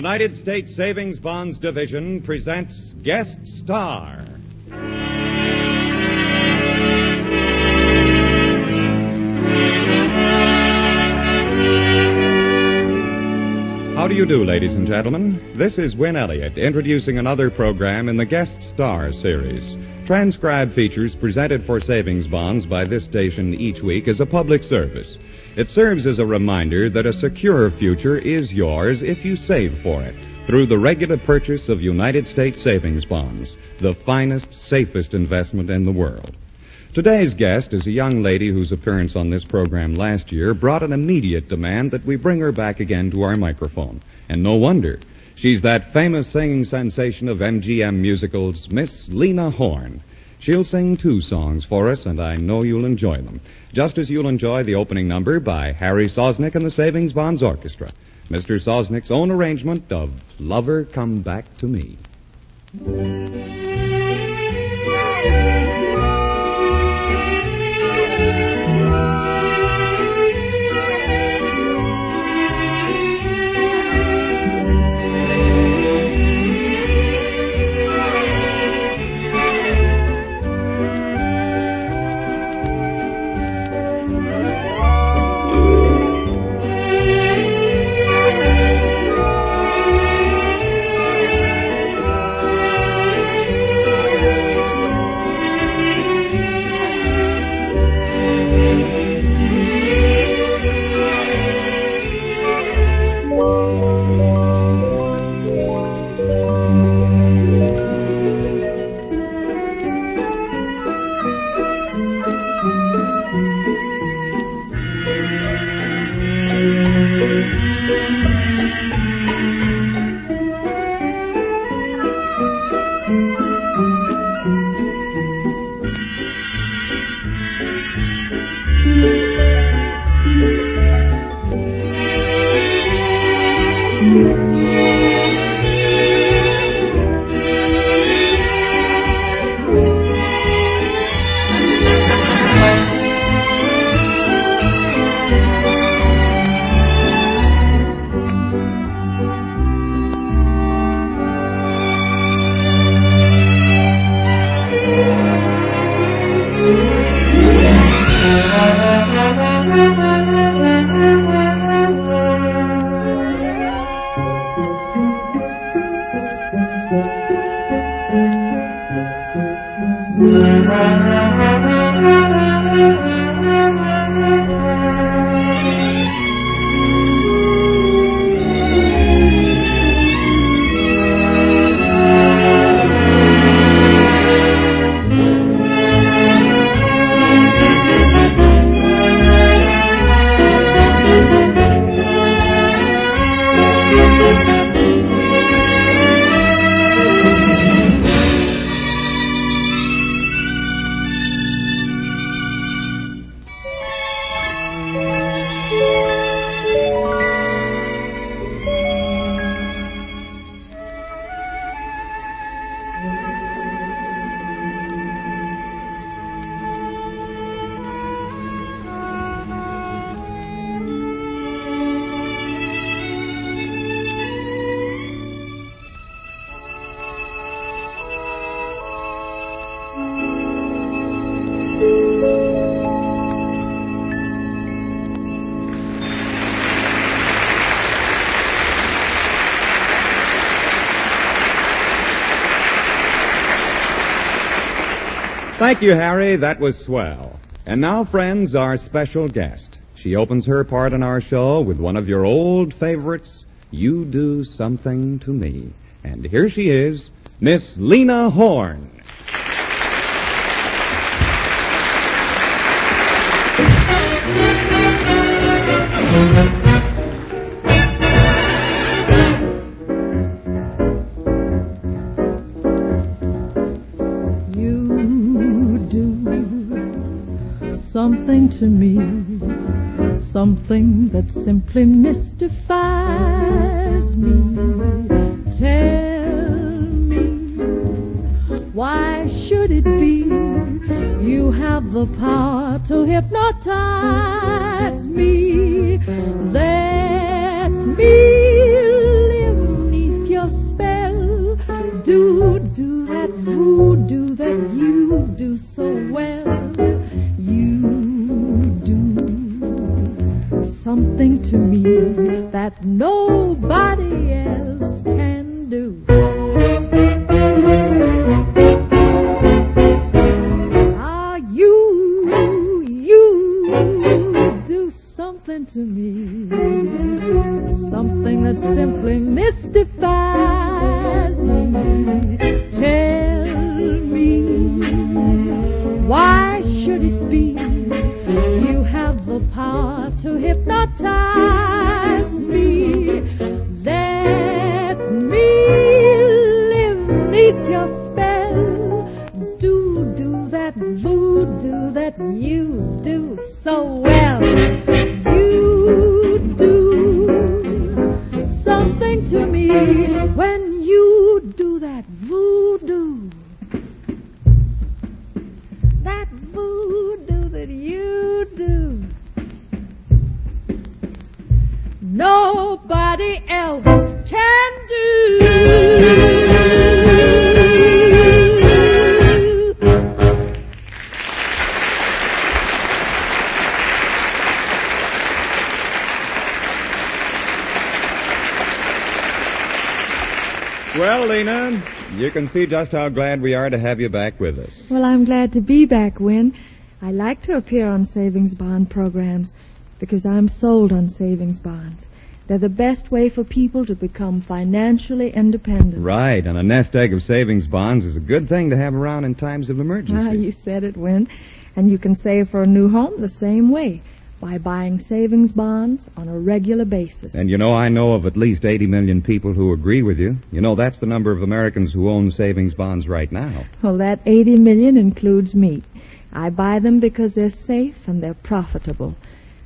United States Savings Bonds Division presents Guest Star. How do you do, ladies and gentlemen? This is Win Elliott introducing another program in the Guest Star series. Transcribed features presented for savings bonds by this station each week as a public service. It serves as a reminder that a secure future is yours if you save for it through the regular purchase of United States savings bonds, the finest, safest investment in the world. Today's guest is a young lady whose appearance on this program last year brought an immediate demand that we bring her back again to our microphone. And no wonder. She's that famous singing sensation of MGM musicals, Miss Lena Horne. She'll sing two songs for us, and I know you'll enjoy them. Just as you'll enjoy the opening number by Harry Sosnick and the Savings Bonds Orchestra. Mr. Sosnick's own arrangement of Lover Come Back to Me. around. Thank you, Harry. That was swell. And now, friends, our special guest. She opens her part in our show with one of your old favorites, You Do Something to Me. And here she is, Miss Lena Horne. Something to me, something that simply mystifies me. Tell me, why should it be you have the power to hypnotize me? Let me to me that nobody else Nobody else can do. Well, Lena, you can see just how glad we are to have you back with us. Well, I'm glad to be back, Win. I like to appear on savings bond programs because I'm sold on savings bonds. They're the best way for people to become financially independent. Right, and a nest egg of savings bonds is a good thing to have around in times of emergency. Ah, you said it, Win. And you can save for a new home the same way by buying savings bonds on a regular basis. And you know, I know of at least 80 million people who agree with you. You know, that's the number of Americans who own savings bonds right now. Well, that 80 million includes me. I buy them because they're safe and they're profitable.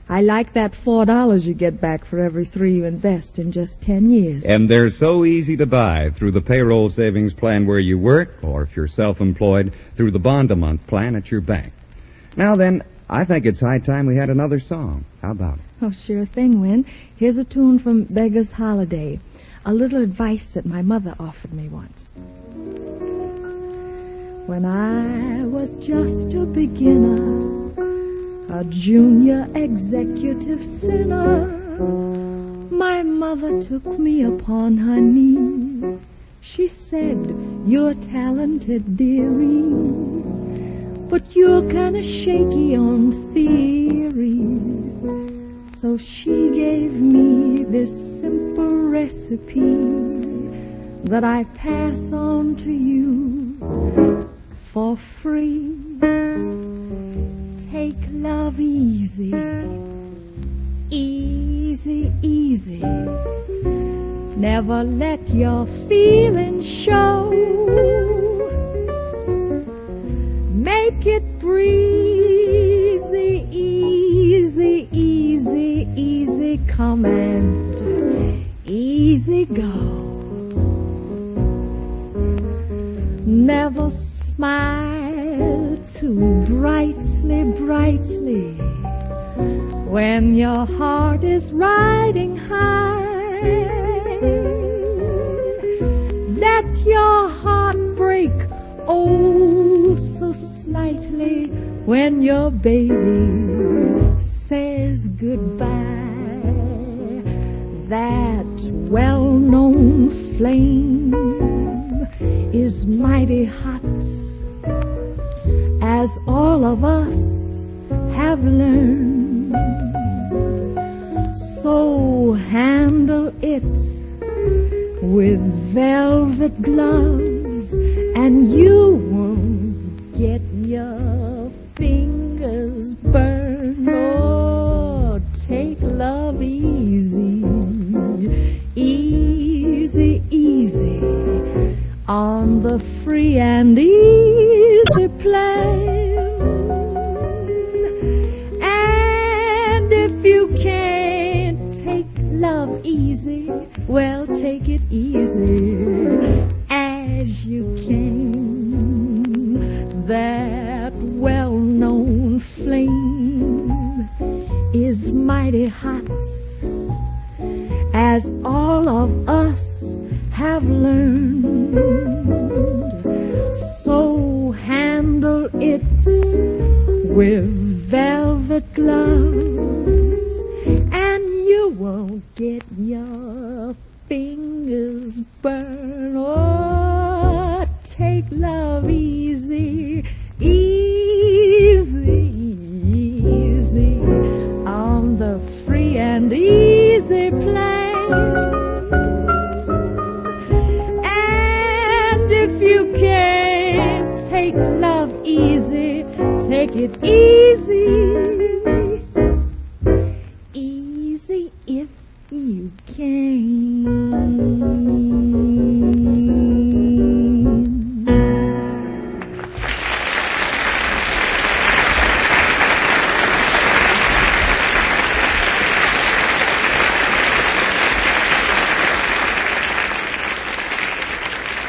I like that four dollars you get back for every three you invest in just ten years. And they're so easy to buy through the payroll savings plan where you work, or if you're self-employed, through the bond a month plan at your bank. Now then, I think it's high time we had another song. How about it? Oh, sure thing, Win. Here's a tune from Beggar's Holiday. A little advice that my mother offered me once. When I was just a beginner, a junior executive sinner, my mother took me upon her knee. She said, You're talented, dearie, but you're kind of shaky on theory. So she gave me this simple recipe that I pass on to you for free. Take love easy, easy, easy. Never let your feelings show. Make it breezy, easy, easy, easy come and easy go. Never smile too brightly, brightly when your heart is riding high. Let your heart break, oh, so slightly when your baby says goodbye. That well known flame is mighty hot, as all of us have learned. So handle it with velvet gloves, and you won't get your fingers burned. Oh, take love easy, easy, easy on the free and easy plan. Well, take it easy as you can. That well known flame is mighty hot, as all of us have learned. So handle it with velvet gloves,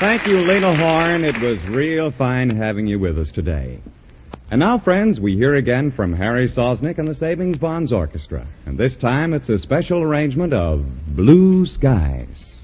Thank you, Lena Horne. It was real fine having you with us today. And now, friends, we hear again from Harry Sosnick and the Savings Bonds Orchestra. And this time it's a special arrangement of Blue Skies.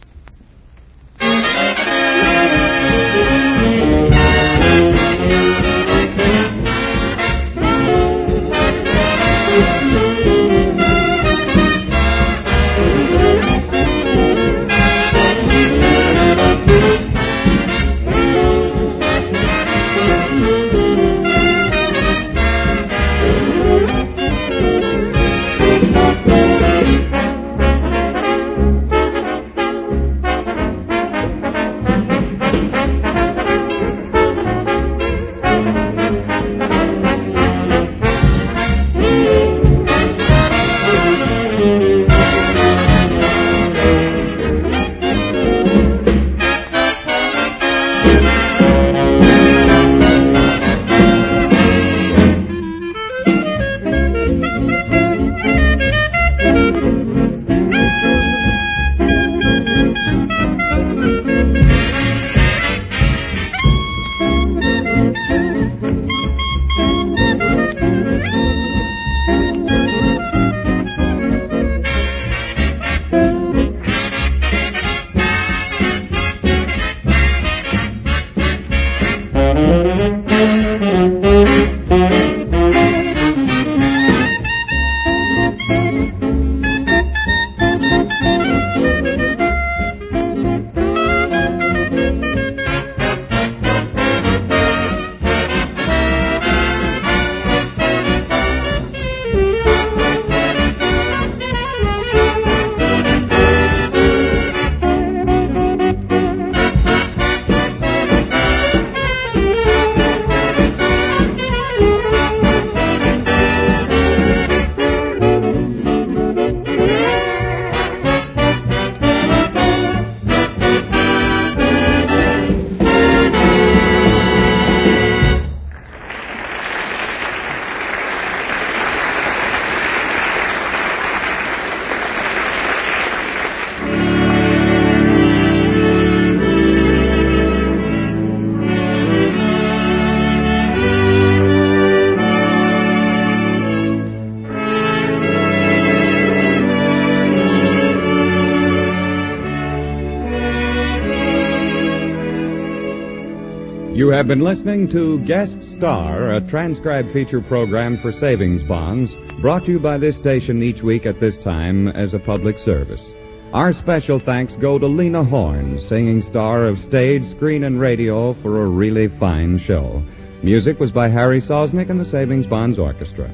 You have been listening to Guest Star, a transcribed feature program for savings bonds, brought to you by this station each week at this time as a public service. Our special thanks go to Lena Horne, singing star of stage, screen, and radio for a really fine show. Music was by Harry Sosnick and the Savings Bonds Orchestra.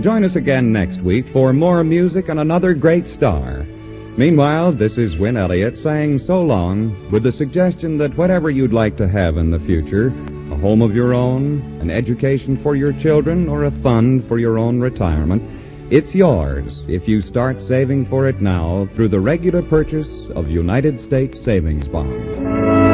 Join us again next week for more music and another great star. Meanwhile, this is Win Elliott saying so long with the suggestion that whatever you'd like to have in the future, a home of your own, an education for your children, or a fund for your own retirement, it's yours if you start saving for it now through the regular purchase of United States savings bonds.